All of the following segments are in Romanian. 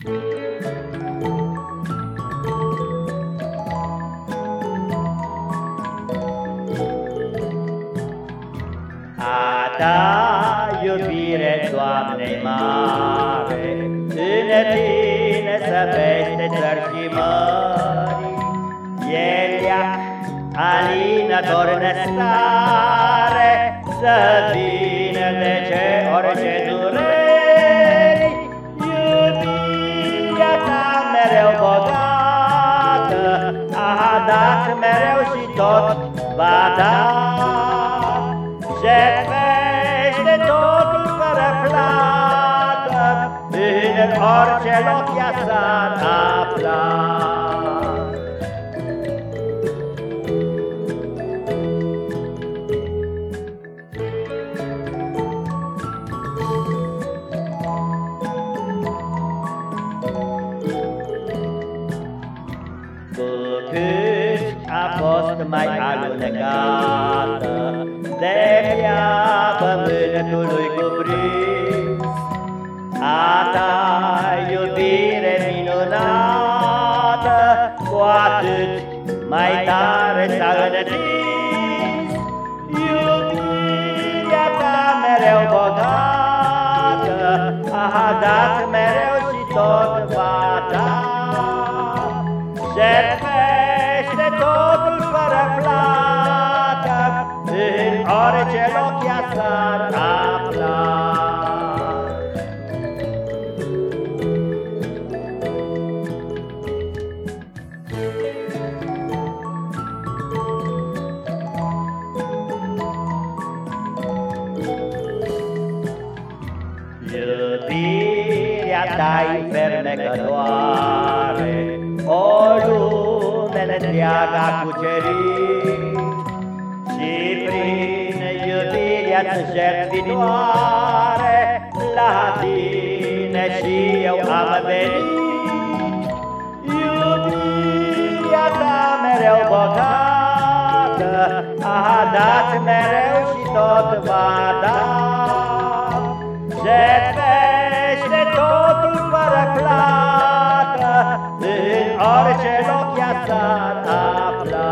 A ta iubire, Doamne mare, În tine să peste țări și mări, El ia alinător nestare, Să vină de ce orice tot va da. Jertfește totul fără plată, În orice loc ea a fost mai alunecată De prea pământului cuprins. A ta iubire minunată Cu atât mai tare s-a înătins Iubirea ta mereu bogată ta-i fermecătoare, O lume întreaga cucerit, Și prin iubirea-ți jertfitoare, La tine și eu am venit. Iubirea ta mereu bogată, A dat mereu și tot va da. Jertfește s-ar afla.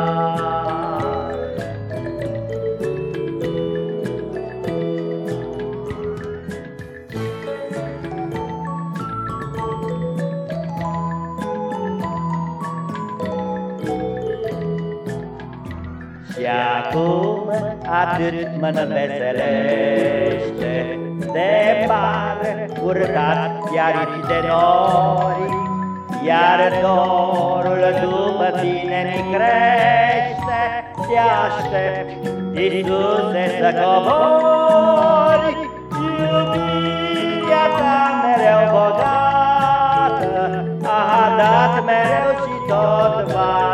Și acum atât mă înveselește De par purtat iar de nori Iar dorul după tine mi crește Te aștept, Iisuse, să cobori Iubirea ta mereu bogată. A dat mereu și tot va